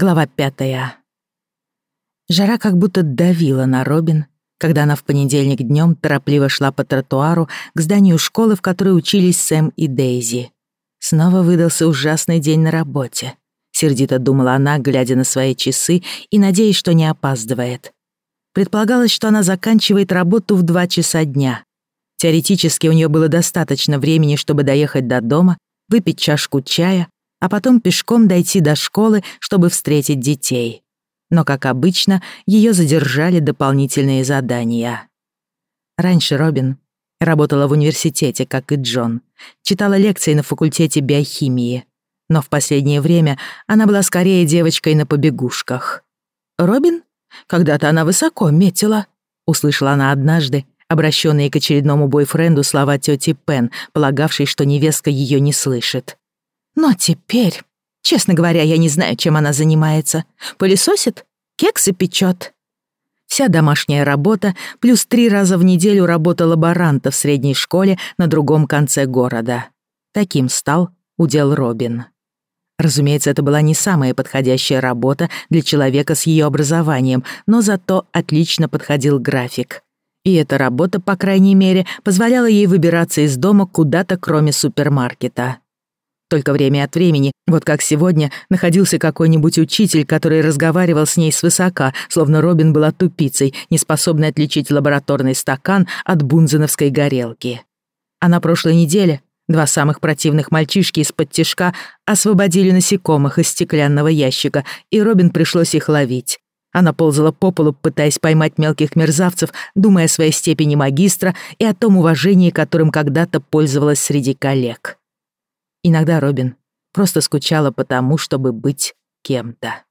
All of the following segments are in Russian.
Глава пятая. Жара как будто давила на Робин, когда она в понедельник днем торопливо шла по тротуару к зданию школы, в которой учились Сэм и Дейзи. Снова выдался ужасный день на работе. Сердито думала она, глядя на свои часы и надеясь, что не опаздывает. Предполагалось, что она заканчивает работу в два часа дня. Теоретически у нее было достаточно времени, чтобы доехать до дома, выпить чашку чая, а потом пешком дойти до школы, чтобы встретить детей. Но, как обычно, ее задержали дополнительные задания. Раньше Робин работала в университете, как и Джон, читала лекции на факультете биохимии, но в последнее время она была скорее девочкой на побегушках. «Робин? Когда-то она высоко метила», — услышала она однажды, обращенные к очередному бойфренду слова тети Пен, полагавшей, что невестка ее не слышит. «Но теперь, честно говоря, я не знаю, чем она занимается. Пылесосит? Кексы печет?» Вся домашняя работа, плюс три раза в неделю работа лаборанта в средней школе на другом конце города. Таким стал удел Робин. Разумеется, это была не самая подходящая работа для человека с ее образованием, но зато отлично подходил график. И эта работа, по крайней мере, позволяла ей выбираться из дома куда-то, кроме супермаркета. Только время от времени, вот как сегодня, находился какой-нибудь учитель, который разговаривал с ней свысока, словно Робин была тупицей, неспособной отличить лабораторный стакан от бунзеновской горелки. А на прошлой неделе Два самых противных мальчишки из-под тишка освободили насекомых из стеклянного ящика, и Робин пришлось их ловить. Она ползала по полу, пытаясь поймать мелких мерзавцев, думая о своей степени магистра и о том уважении, которым когда-то пользовалась среди коллег. Иногда Робин просто скучала по тому, чтобы быть кем-то.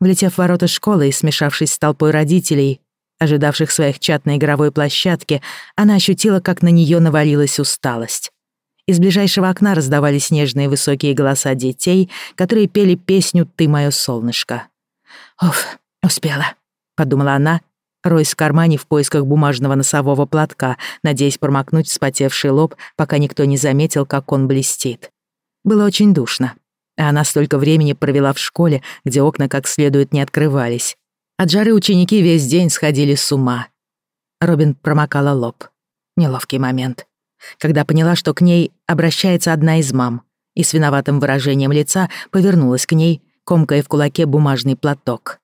Влетев в ворота школы и смешавшись с толпой родителей, ожидавших своих чат на игровой площадке, она ощутила, как на нее навалилась усталость. Из ближайшего окна раздавались нежные высокие голоса детей, которые пели песню «Ты моё солнышко». «Уф, успела», — подумала она, роясь в кармане в поисках бумажного носового платка, надеясь промокнуть вспотевший лоб, пока никто не заметил, как он блестит. Было очень душно, а она столько времени провела в школе, где окна как следует не открывались. От жары ученики весь день сходили с ума. Робин промокала лоб. Неловкий момент. Когда поняла, что к ней обращается одна из мам, и с виноватым выражением лица повернулась к ней, комкая в кулаке бумажный платок.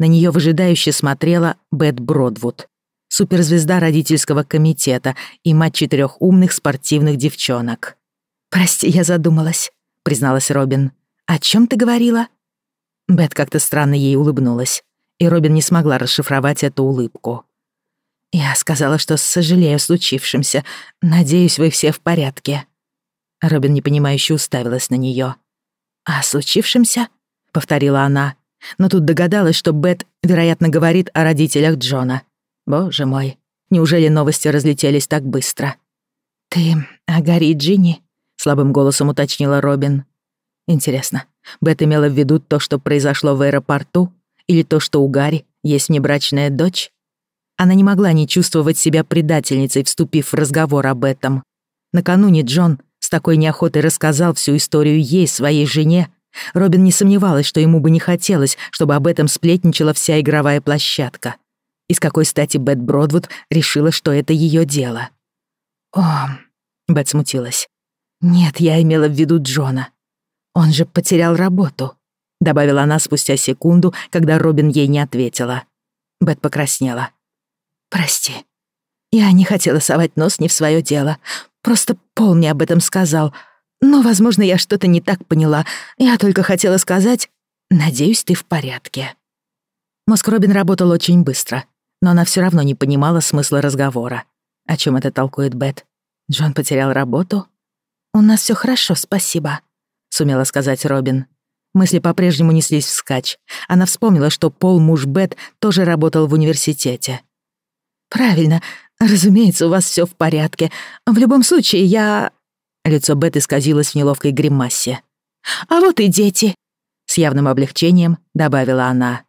На нее выжидающе смотрела Бет Бродвуд, суперзвезда родительского комитета и мать четырех умных спортивных девчонок. «Прости, я задумалась», — призналась Робин. «О чем ты говорила?» Бет как-то странно ей улыбнулась и Робин не смогла расшифровать эту улыбку. «Я сказала, что сожалею о случившемся. Надеюсь, вы все в порядке». Робин непонимающе уставилась на неё. «О случившемся?» — повторила она. Но тут догадалась, что Бет, вероятно, говорит о родителях Джона. Боже мой, неужели новости разлетелись так быстро? «Ты о Гарри Джинни?» — слабым голосом уточнила Робин. Интересно, Бет имела в виду то, что произошло в аэропорту, или то, что у Гарри есть внебрачная дочь? Она не могла не чувствовать себя предательницей, вступив в разговор об этом. Накануне Джон с такой неохотой рассказал всю историю ей, своей жене. Робин не сомневалась, что ему бы не хотелось, чтобы об этом сплетничала вся игровая площадка. И с какой стати Бет Бродвуд решила, что это ее дело? «О...» — Бет смутилась. «Нет, я имела в виду Джона. Он же потерял работу добавила она спустя секунду, когда Робин ей не ответила. Бет покраснела. «Прости. Я не хотела совать нос не в свое дело. Просто Пол мне об этом сказал. Но, возможно, я что-то не так поняла. Я только хотела сказать, надеюсь, ты в порядке». Мозг Робин работал очень быстро, но она все равно не понимала смысла разговора. О чем это толкует Бет? Джон потерял работу? «У нас все хорошо, спасибо», — сумела сказать Робин. Мысли по-прежнему неслись вскачь. Она вспомнила, что Пол, муж Бет, тоже работал в университете. «Правильно. Разумеется, у вас все в порядке. В любом случае, я...» Лицо Бет исказилось в неловкой гримасе. «А вот и дети!» С явным облегчением добавила она.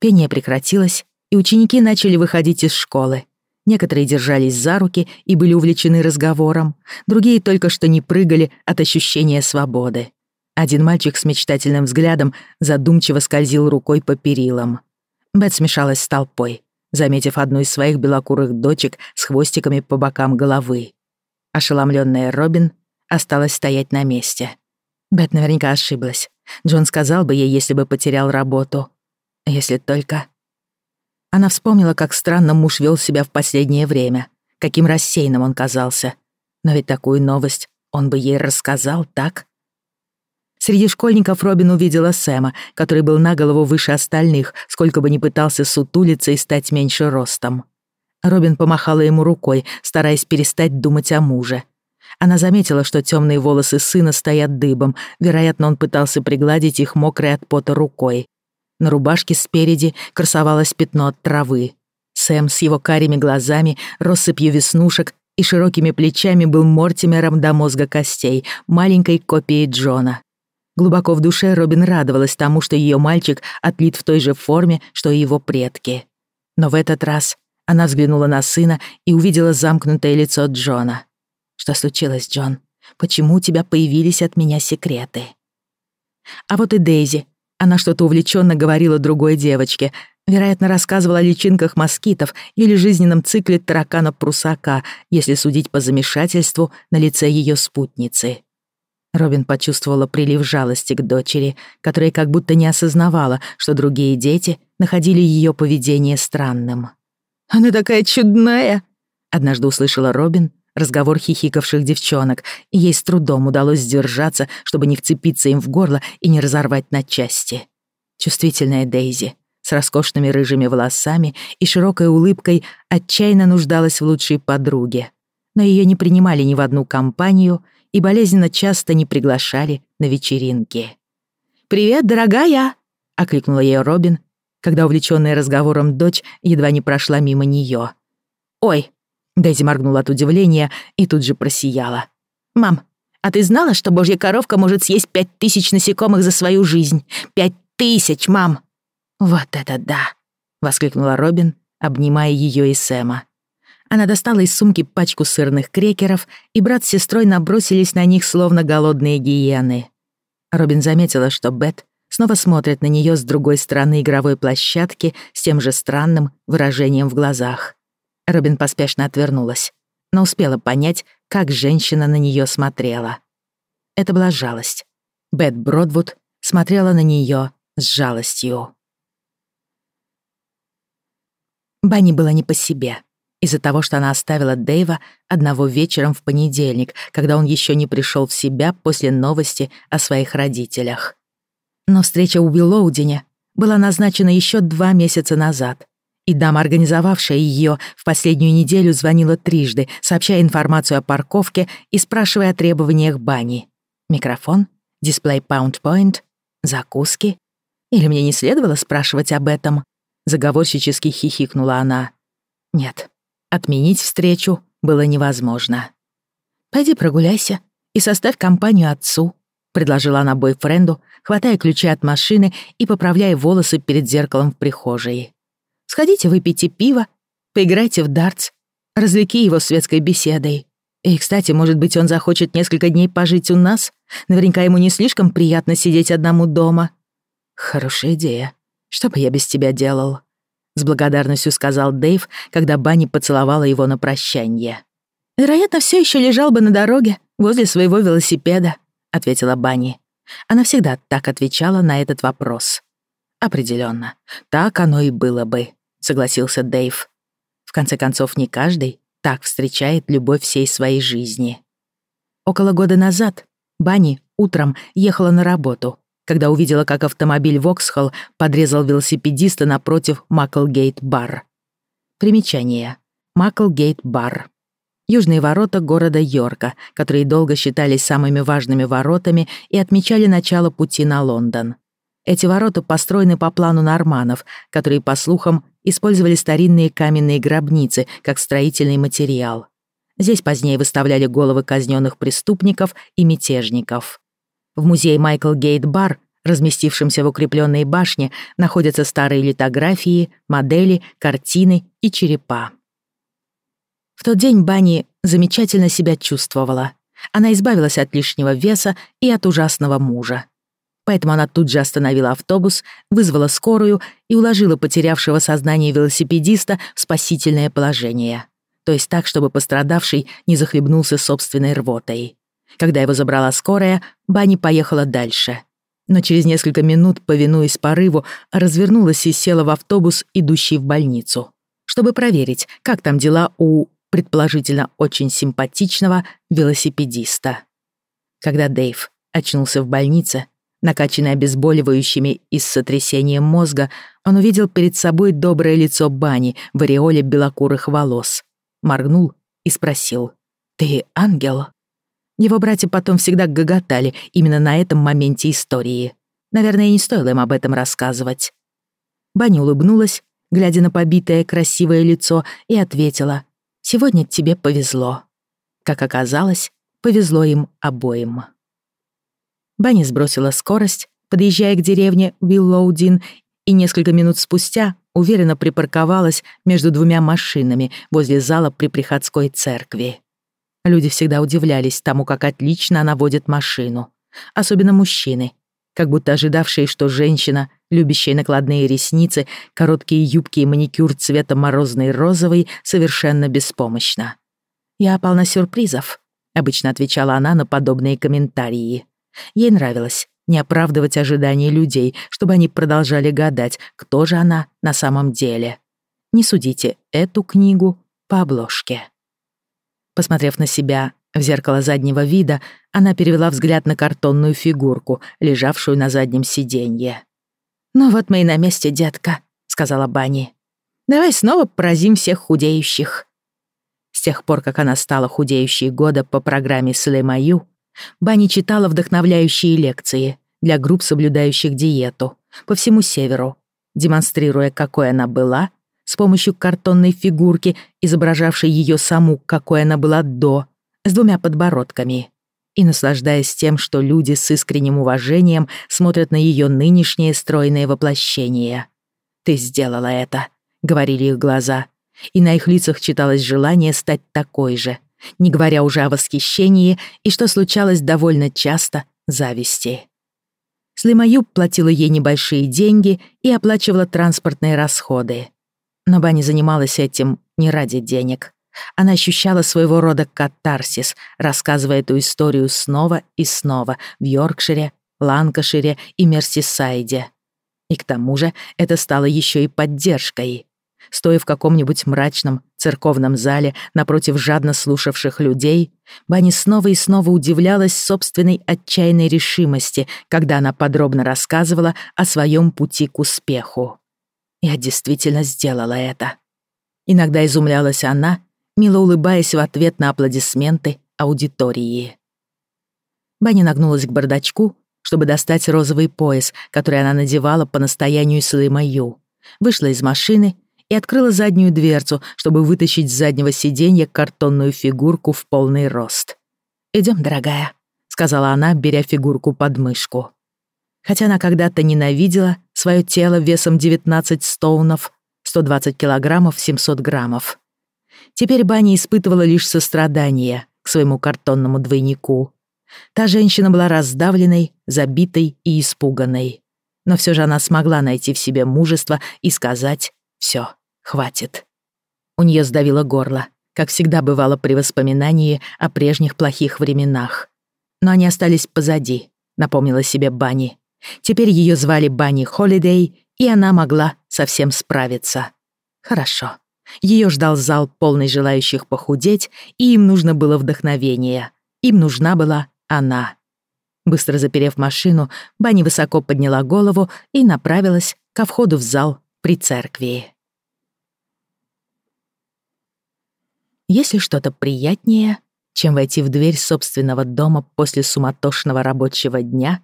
Пение прекратилось, и ученики начали выходить из школы. Некоторые держались за руки и были увлечены разговором, другие только что не прыгали от ощущения свободы. Один мальчик с мечтательным взглядом задумчиво скользил рукой по перилам. Бет смешалась с толпой, заметив одну из своих белокурых дочек с хвостиками по бокам головы. Ошеломленная Робин осталась стоять на месте. Бет наверняка ошиблась. Джон сказал бы ей, если бы потерял работу. Если только... Она вспомнила, как странно муж вел себя в последнее время, каким рассеянным он казался. Но ведь такую новость он бы ей рассказал, так? Среди школьников Робин увидела Сэма, который был на голову выше остальных, сколько бы ни пытался сутулиться и стать меньше ростом. Робин помахала ему рукой, стараясь перестать думать о муже. Она заметила, что темные волосы сына стоят дыбом, вероятно, он пытался пригладить их мокрой от пота рукой. На рубашке спереди красовалось пятно от травы. Сэм с его карими глазами, россыпью веснушек и широкими плечами был Мортимером до мозга костей, маленькой копией Джона. Глубоко в душе Робин радовалась тому, что ее мальчик отлит в той же форме, что и его предки. Но в этот раз она взглянула на сына и увидела замкнутое лицо Джона. «Что случилось, Джон? Почему у тебя появились от меня секреты?» А вот и Дейзи. Она что-то увлеченно говорила другой девочке, вероятно, рассказывала о личинках москитов или жизненном цикле таракана-прусака, если судить по замешательству на лице ее спутницы. Робин почувствовала прилив жалости к дочери, которая как будто не осознавала, что другие дети находили ее поведение странным. «Она такая чудная!» — однажды услышала Робин разговор хихикавших девчонок, и ей с трудом удалось сдержаться, чтобы не вцепиться им в горло и не разорвать на части. Чувствительная Дейзи с роскошными рыжими волосами и широкой улыбкой отчаянно нуждалась в лучшей подруге. Но ее не принимали ни в одну компанию — и болезненно часто не приглашали на вечеринки. «Привет, дорогая!» — окликнула ее Робин, когда увлечённая разговором дочь едва не прошла мимо неё. «Ой!» — Дейзи моргнула от удивления и тут же просияла. «Мам, а ты знала, что божья коровка может съесть пять тысяч насекомых за свою жизнь? Пять тысяч, мам!» «Вот это да!» — воскликнула Робин, обнимая её и Сэма. Она достала из сумки пачку сырных крекеров, и брат с сестрой набросились на них, словно голодные гиены. Робин заметила, что Бет снова смотрит на нее с другой стороны игровой площадки с тем же странным выражением в глазах. Робин поспешно отвернулась, но успела понять, как женщина на нее смотрела. Это была жалость. Бет Бродвуд смотрела на нее с жалостью. Банни было не по себе из-за того, что она оставила Дэйва одного вечером в понедельник, когда он еще не пришел в себя после новости о своих родителях. Но встреча у Уиллоудине была назначена еще два месяца назад, и дама, организовавшая ее, в последнюю неделю звонила трижды, сообщая информацию о парковке и спрашивая о требованиях бани. Микрофон? Дисплей PoundPoint? Закуски? Или мне не следовало спрашивать об этом? Заговорщически хихикнула она. Нет, Отменить встречу было невозможно. «Пойди прогуляйся и составь компанию отцу», — предложила она бойфренду, хватая ключи от машины и поправляя волосы перед зеркалом в прихожей. «Сходите, выпейте пиво, поиграйте в дартс, развлеки его светской беседой. И, кстати, может быть, он захочет несколько дней пожить у нас? Наверняка ему не слишком приятно сидеть одному дома». «Хорошая идея. Что бы я без тебя делал?» с благодарностью сказал Дэйв, когда Банни поцеловала его на прощание. «Вероятно, все еще лежал бы на дороге возле своего велосипеда», — ответила Банни. Она всегда так отвечала на этот вопрос. Определенно, так оно и было бы», — согласился Дэйв. «В конце концов, не каждый так встречает любовь всей своей жизни». Около года назад Банни утром ехала на работу, когда увидела, как автомобиль Воксхолл подрезал велосипедиста напротив Миклгейт-бар. Примечание. Миклгейт-бар. Южные ворота города Йорка, которые долго считались самыми важными воротами и отмечали начало пути на Лондон. Эти ворота построены по плану норманов, которые, по слухам, использовали старинные каменные гробницы как строительный материал. Здесь позднее выставляли головы казненных преступников и мятежников. В музее Майкл Гейт Бар, разместившемся в укрепленной башне, находятся старые литографии, модели, картины и черепа. В тот день Банни замечательно себя чувствовала. Она избавилась от лишнего веса и от ужасного мужа. Поэтому она тут же остановила автобус, вызвала скорую и уложила потерявшего сознание велосипедиста в спасительное положение. То есть так, чтобы пострадавший не захлебнулся собственной рвотой. Когда его забрала скорая, Банни поехала дальше. Но через несколько минут, повинуясь порыву, развернулась и села в автобус, идущий в больницу, чтобы проверить, как там дела у, предположительно, очень симпатичного велосипедиста. Когда Дэйв очнулся в больнице, накачанный обезболивающими и с сотрясением мозга, он увидел перед собой доброе лицо Бани в ореоле белокурых волос. Моргнул и спросил «Ты ангел?» Его братья потом всегда гоготали именно на этом моменте истории. Наверное, не стоило им об этом рассказывать. Баня улыбнулась, глядя на побитое красивое лицо, и ответила «Сегодня тебе повезло». Как оказалось, повезло им обоим. Банни сбросила скорость, подъезжая к деревне Виллоудин, и несколько минут спустя уверенно припарковалась между двумя машинами возле зала при приходской церкви. Люди всегда удивлялись тому, как отлично она водит машину. Особенно мужчины, как будто ожидавшие, что женщина, любящая накладные ресницы, короткие юбки и маникюр цвета морозный розовый, совершенно беспомощна. «Я полна сюрпризов», — обычно отвечала она на подобные комментарии. Ей нравилось не оправдывать ожидания людей, чтобы они продолжали гадать, кто же она на самом деле. Не судите эту книгу по обложке. Посмотрев на себя в зеркало заднего вида, она перевела взгляд на картонную фигурку, лежавшую на заднем сиденье. «Ну вот мы и на месте, детка», — сказала Банни. «Давай снова поразим всех худеющих». С тех пор, как она стала худеющей года по программе Слемаю, Бани читала вдохновляющие лекции для групп, соблюдающих диету, по всему северу, демонстрируя, какой она была, с помощью картонной фигурки, изображавшей ее саму, какой она была до, с двумя подбородками, и наслаждаясь тем, что люди с искренним уважением смотрят на ее нынешнее стройное воплощение. «Ты сделала это», — говорили их глаза, и на их лицах читалось желание стать такой же — не говоря уже о восхищении и, что случалось довольно часто, зависти. Слимаюб платила ей небольшие деньги и оплачивала транспортные расходы. Но Банни занималась этим не ради денег. Она ощущала своего рода катарсис, рассказывая эту историю снова и снова в Йоркшире, Ланкашире и Мерсисайде. И к тому же это стало еще и поддержкой. Стоя в каком-нибудь мрачном церковном зале напротив жадно слушавших людей, Банни снова и снова удивлялась собственной отчаянной решимости, когда она подробно рассказывала о своем пути к успеху. «Я действительно сделала это». Иногда изумлялась она, мило улыбаясь в ответ на аплодисменты аудитории. Банни нагнулась к бардачку, чтобы достать розовый пояс, который она надевала по настоянию Слыма Ю. Вышла из машины и открыла заднюю дверцу, чтобы вытащить с заднего сиденья картонную фигурку в полный рост. «Идём, дорогая», — сказала она, беря фигурку под мышку. Хотя она когда-то ненавидела своё тело весом 19 стоунов, 120 килограммов, 700 граммов. Теперь Банни испытывала лишь сострадание к своему картонному двойнику. Та женщина была раздавленной, забитой и испуганной. Но всё же она смогла найти в себе мужество и сказать «всё». Хватит. У нее сдавило горло, как всегда бывало при воспоминании о прежних плохих временах. Но они остались позади, напомнила себе Банни. Теперь ее звали Банни Холидей, и она могла совсем справиться. Хорошо. Ее ждал зал, полный желающих похудеть, и им нужно было вдохновение. Им нужна была она. Быстро заперев машину, Банни высоко подняла голову и направилась ко входу в зал при церкви. Есть ли что-то приятнее, чем войти в дверь собственного дома после суматошного рабочего дня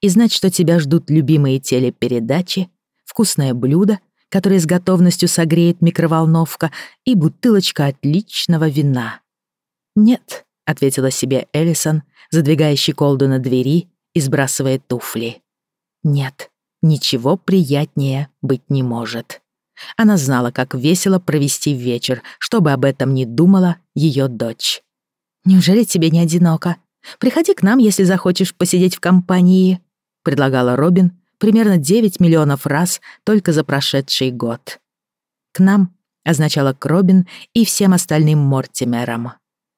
и знать, что тебя ждут любимые телепередачи, вкусное блюдо, которое с готовностью согреет микроволновка, и бутылочка отличного вина? «Нет», — ответила себе Эллисон, задвигая щеколду на двери и сбрасывая туфли. «Нет, ничего приятнее быть не может». Она знала, как весело провести вечер, чтобы об этом не думала ее дочь. «Неужели тебе не одиноко? Приходи к нам, если захочешь посидеть в компании». предлагала Робин примерно 9 миллионов раз только за прошедший год. К нам означало к Робин и всем остальным Мортимерам.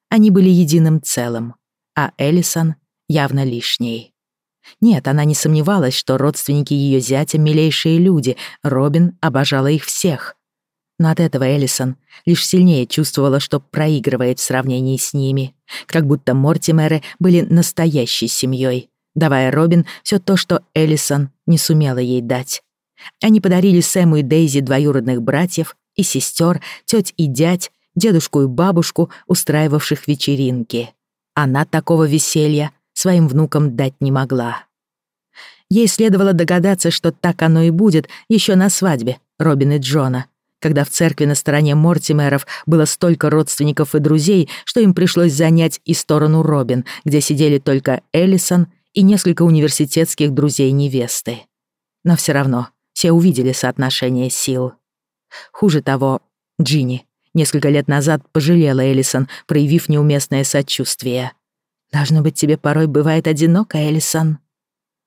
Они были единым целым, а Эллисон явно лишней. Нет, она не сомневалась, что родственники ее зятя — милейшие люди, Робин обожала их всех. Но от этого Эллисон лишь сильнее чувствовала, что проигрывает в сравнении с ними, как будто Мортимеры были настоящей семьей, давая Робин все то, что Эллисон не сумела ей дать. Они подарили Сэму и Дейзи двоюродных братьев и сестер, теть и дядь, дедушку и бабушку, устраивавших вечеринки. Она такого веселья своим внукам дать не могла. Ей следовало догадаться, что так оно и будет еще на свадьбе Робин и Джона, когда в церкви на стороне Мортимеров было столько родственников и друзей, что им пришлось занять и сторону Робин, где сидели только Эллисон и несколько университетских друзей невесты. Но все равно все увидели соотношение сил. Хуже того, Джинни несколько лет назад пожалела Эллисон, проявив неуместное сочувствие. Должно быть, тебе порой бывает одиноко, Элисон.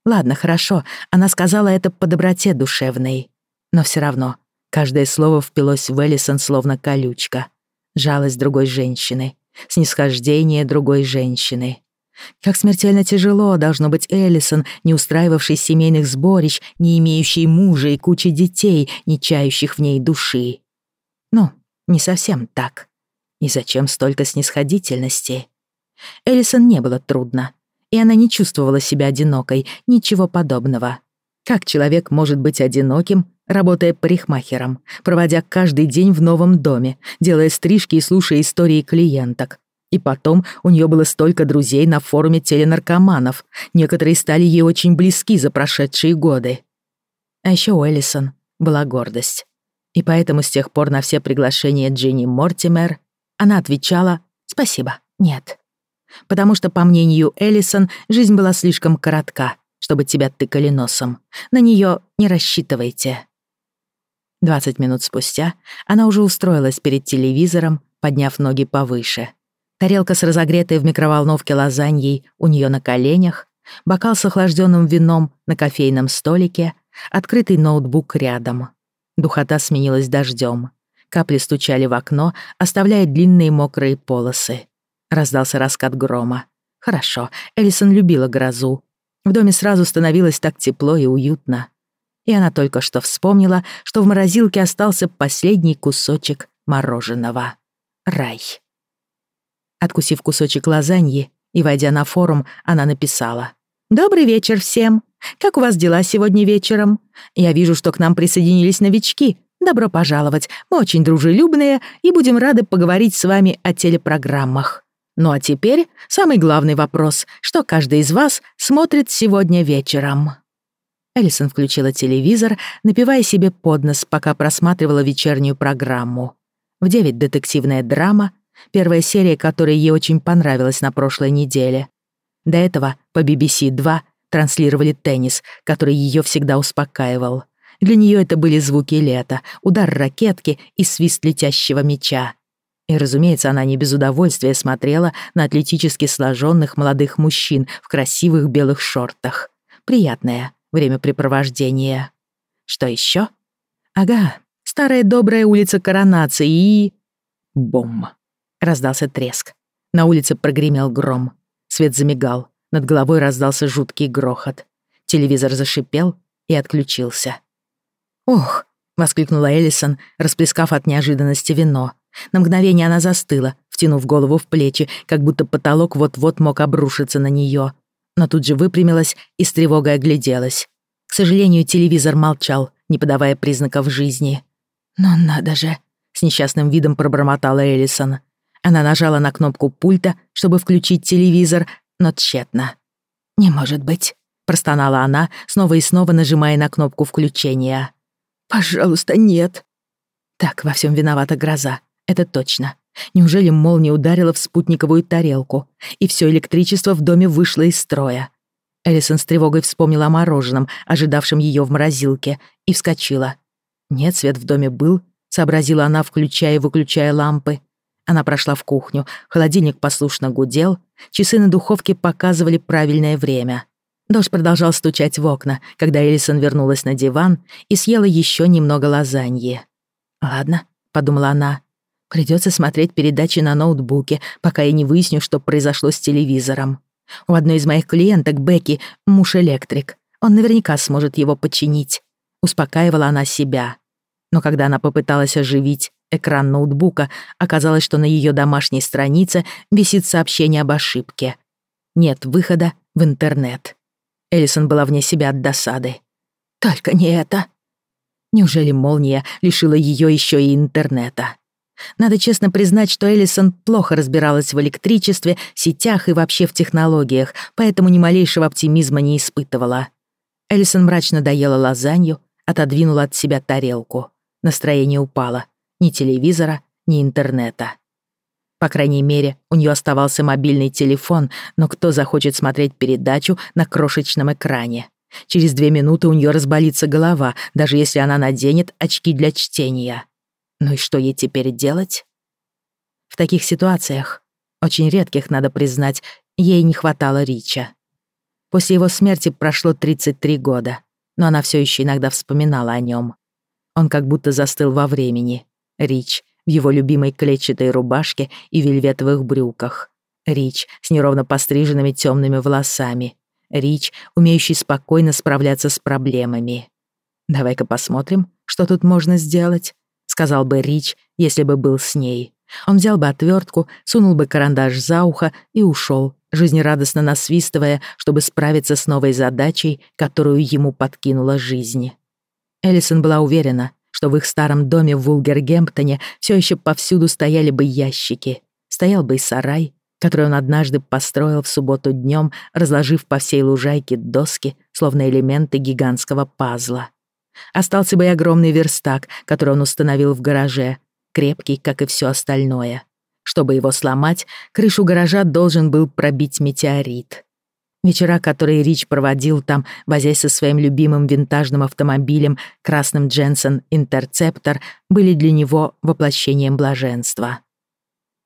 Ладно, хорошо, она сказала это по доброте душевной. Но все равно, каждое слово впилось в Элисон словно колючка. Жалость другой женщины, снисхождение другой женщины. Как смертельно тяжело должно быть Эллисон, не устраивавшей семейных сборищ, не имеющей мужа и кучи детей, не чающих в ней души. Ну, не совсем так. И зачем столько снисходительности? Элисон не было трудно, и она не чувствовала себя одинокой, ничего подобного. Как человек может быть одиноким, работая парикмахером, проводя каждый день в новом доме, делая стрижки и слушая истории клиенток? И потом у нее было столько друзей на форуме теленаркоманов, некоторые стали ей очень близки за прошедшие годы. А еще у Элисон была гордость. И поэтому с тех пор на все приглашения Джинни Мортимер она отвечала «Спасибо, нет» потому что, по мнению Эллисон, жизнь была слишком коротка, чтобы тебя тыкали носом. На нее не рассчитывайте. Двадцать минут спустя она уже устроилась перед телевизором, подняв ноги повыше. Тарелка с разогретой в микроволновке лазаньей у нее на коленях, бокал с охлажденным вином на кофейном столике, открытый ноутбук рядом. Духота сменилась дождем. Капли стучали в окно, оставляя длинные мокрые полосы. Раздался раскат грома. Хорошо, Элисон любила грозу. В доме сразу становилось так тепло и уютно. И она только что вспомнила, что в морозилке остался последний кусочек мороженого. Рай. Откусив кусочек лазаньи и войдя на форум, она написала. «Добрый вечер всем. Как у вас дела сегодня вечером? Я вижу, что к нам присоединились новички. Добро пожаловать. Мы очень дружелюбные и будем рады поговорить с вами о телепрограммах. Ну а теперь самый главный вопрос, что каждый из вас смотрит сегодня вечером. Элисон включила телевизор, напивая себе под нос, пока просматривала вечернюю программу. В девять детективная драма, первая серия которой ей очень понравилась на прошлой неделе. До этого по BBC 2 транслировали теннис, который ее всегда успокаивал. Для нее это были звуки лета, удар ракетки и свист летящего мяча. И, разумеется, она не без удовольствия смотрела на атлетически сложенных молодых мужчин в красивых белых шортах. Приятное времяпрепровождение. Что еще? Ага, старая добрая улица Коронации и... Бом! Раздался треск. На улице прогремел гром. Свет замигал. Над головой раздался жуткий грохот. Телевизор зашипел и отключился. «Ох!» — воскликнула Эллисон, расплескав от неожиданности вино. На мгновение она застыла, втянув голову в плечи, как будто потолок вот-вот мог обрушиться на нее. Но тут же выпрямилась и с тревогой огляделась. К сожалению, телевизор молчал, не подавая признаков жизни. «Но надо же!» — с несчастным видом пробормотала Эллисон. Она нажала на кнопку пульта, чтобы включить телевизор, но тщетно. «Не может быть!» — простонала она, снова и снова нажимая на кнопку включения. «Пожалуйста, нет!» Так, во всем виновата гроза. Это точно. Неужели молния ударила в спутниковую тарелку, и все электричество в доме вышло из строя? Элисон с тревогой вспомнила о мороженом, ожидавшем ее в морозилке, и вскочила. Нет, свет в доме был, сообразила она, включая и выключая лампы. Она прошла в кухню, холодильник послушно гудел, часы на духовке показывали правильное время. Дождь продолжал стучать в окна, когда Элисон вернулась на диван и съела еще немного лазаньи. «Ладно», — подумала она, — «придется смотреть передачи на ноутбуке, пока я не выясню, что произошло с телевизором. У одной из моих клиенток, Бекки, муж электрик. Он наверняка сможет его починить». Успокаивала она себя. Но когда она попыталась оживить экран ноутбука, оказалось, что на ее домашней странице висит сообщение об ошибке. Нет выхода в интернет. Элисон была вне себя от досады. Только не это. Неужели молния лишила ее еще и интернета? Надо честно признать, что Элисон плохо разбиралась в электричестве, сетях и вообще в технологиях, поэтому ни малейшего оптимизма не испытывала. Элисон мрачно доела лазанью, отодвинула от себя тарелку. Настроение упало. Ни телевизора, ни интернета. По крайней мере, у нее оставался мобильный телефон, но кто захочет смотреть передачу на крошечном экране? Через две минуты у нее разболится голова, даже если она наденет очки для чтения. Ну и что ей теперь делать? В таких ситуациях, очень редких, надо признать, ей не хватало Рича. После его смерти прошло 33 года, но она все еще иногда вспоминала о нем. Он как будто застыл во времени. Рич, в его любимой клетчатой рубашке и вельветовых брюках. Рич с неровно постриженными темными волосами. Рич, умеющий спокойно справляться с проблемами. «Давай-ка посмотрим, что тут можно сделать», — сказал бы Рич, если бы был с ней. Он взял бы отвертку, сунул бы карандаш за ухо и ушел, жизнерадостно насвистывая, чтобы справиться с новой задачей, которую ему подкинула жизнь. Эллисон была уверена, что в их старом доме в Вулгергемптоне все еще повсюду стояли бы ящики. Стоял бы и сарай, который он однажды построил в субботу днем, разложив по всей лужайке доски, словно элементы гигантского пазла. Остался бы и огромный верстак, который он установил в гараже, крепкий, как и все остальное. Чтобы его сломать, крышу гаража должен был пробить метеорит. Вечера, которые Рич проводил там, возясь со своим любимым винтажным автомобилем, красным Дженсен Интерцептор, были для него воплощением блаженства.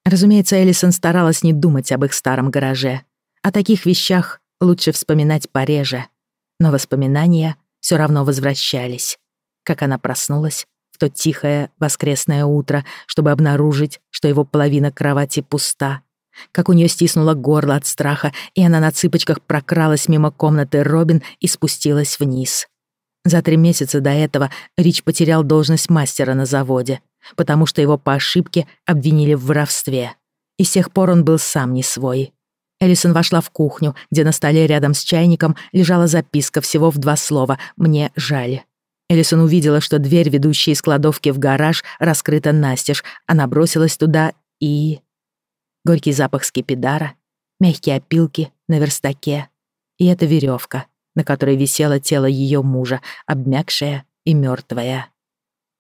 Разумеется, Элисон старалась не думать об их старом гараже. О таких вещах лучше вспоминать пореже. Но воспоминания все равно возвращались. Как она проснулась в то тихое воскресное утро, чтобы обнаружить, что его половина кровати пуста, как у нее стиснуло горло от страха, и она на цыпочках прокралась мимо комнаты Робин и спустилась вниз. За три месяца до этого Рич потерял должность мастера на заводе, потому что его по ошибке обвинили в воровстве. И с тех пор он был сам не свой. Элисон вошла в кухню, где на столе рядом с чайником лежала записка всего в два слова «Мне жаль». Элисон увидела, что дверь, ведущая из кладовки в гараж, раскрыта настежь. Она бросилась туда и горький запах скипидара, мягкие опилки на верстаке и эта веревка, на которой висело тело ее мужа, обмякшее и мертвое.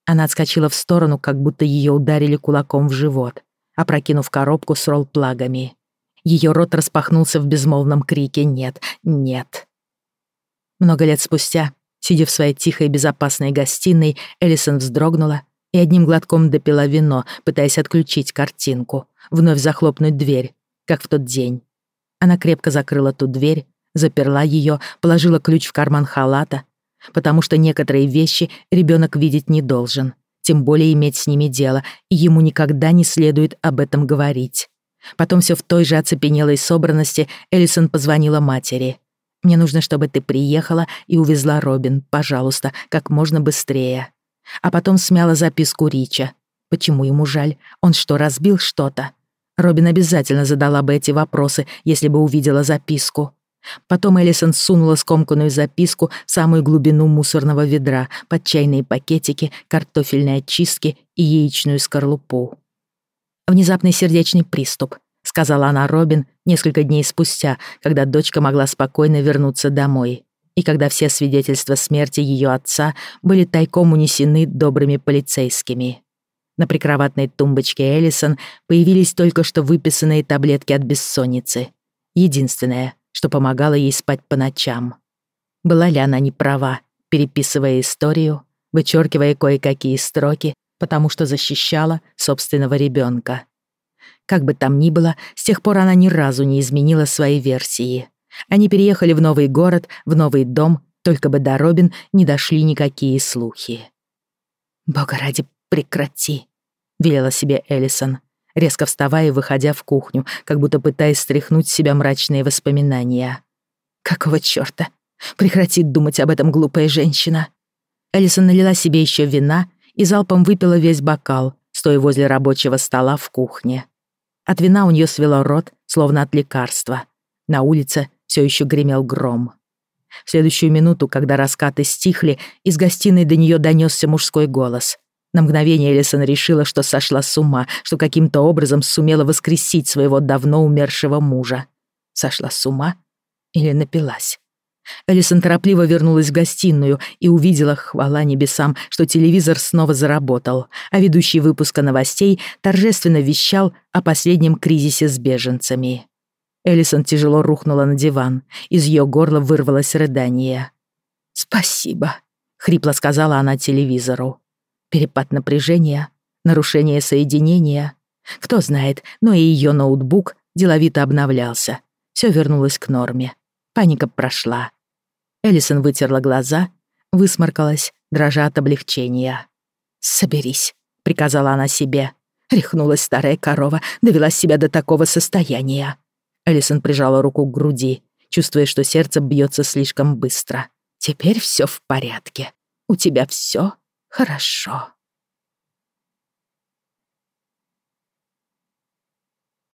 Она отскочила в сторону, как будто ее ударили кулаком в живот, опрокинув коробку с ролл-плагами. Ее рот распахнулся в безмолвном крике «Нет, нет». Много лет спустя, сидя в своей тихой безопасной гостиной, Элисон вздрогнула и одним глотком допила вино, пытаясь отключить картинку, вновь захлопнуть дверь, как в тот день. Она крепко закрыла ту дверь, заперла ее, положила ключ в карман халата, потому что некоторые вещи ребенок видеть не должен, тем более иметь с ними дело, и ему никогда не следует об этом говорить. Потом все в той же оцепенелой собранности Элисон позвонила матери. «Мне нужно, чтобы ты приехала и увезла Робин, пожалуйста, как можно быстрее». А потом смяла записку Рича. Почему ему жаль? Он что, разбил что-то? Робин обязательно задала бы эти вопросы, если бы увидела записку. Потом Элисон сунула скомканную записку в самую глубину мусорного ведра под чайные пакетики, картофельные очистки и яичную скорлупу. «Внезапный сердечный приступ», — сказала она Робин несколько дней спустя, когда дочка могла спокойно вернуться домой и когда все свидетельства смерти ее отца были тайком унесены добрыми полицейскими. На прикроватной тумбочке Эллисон появились только что выписанные таблетки от бессонницы. Единственное, что помогало ей спать по ночам. Была ли она не права, переписывая историю, вычеркивая кое-какие строки, потому что защищала собственного ребенка. Как бы там ни было, с тех пор она ни разу не изменила своей версии. Они переехали в новый город, в новый дом, только бы до Робин не дошли никакие слухи. «Бога ради, прекрати», — велела себе Эллисон, резко вставая и выходя в кухню, как будто пытаясь стряхнуть с себя мрачные воспоминания. «Какого чёрта? Прекратит думать об этом глупая женщина». Эллисон налила себе еще вина и залпом выпила весь бокал, стоя возле рабочего стола в кухне. От вина у нее свело рот, словно от лекарства. На улице все еще гремел гром. В следующую минуту, когда раскаты стихли, из гостиной до нее донесся мужской голос. На мгновение Элисон решила, что сошла с ума, что каким-то образом сумела воскресить своего давно умершего мужа. Сошла с ума или напилась? Элисон торопливо вернулась в гостиную и увидела, хвала небесам, что телевизор снова заработал, а ведущий выпуска новостей торжественно вещал о последнем кризисе с беженцами. Элисон тяжело рухнула на диван, из ее горла вырвалось рыдание. «Спасибо», — хрипло сказала она телевизору. Перепад напряжения, нарушение соединения. Кто знает, но и ее ноутбук деловито обновлялся. Все вернулось к норме. Паника прошла. Эллисон вытерла глаза, высморкалась, дрожа от облегчения. «Соберись», — приказала она себе. Рехнулась старая корова, довела себя до такого состояния. Эллисон прижала руку к груди, чувствуя, что сердце бьется слишком быстро. «Теперь все в порядке. У тебя все хорошо.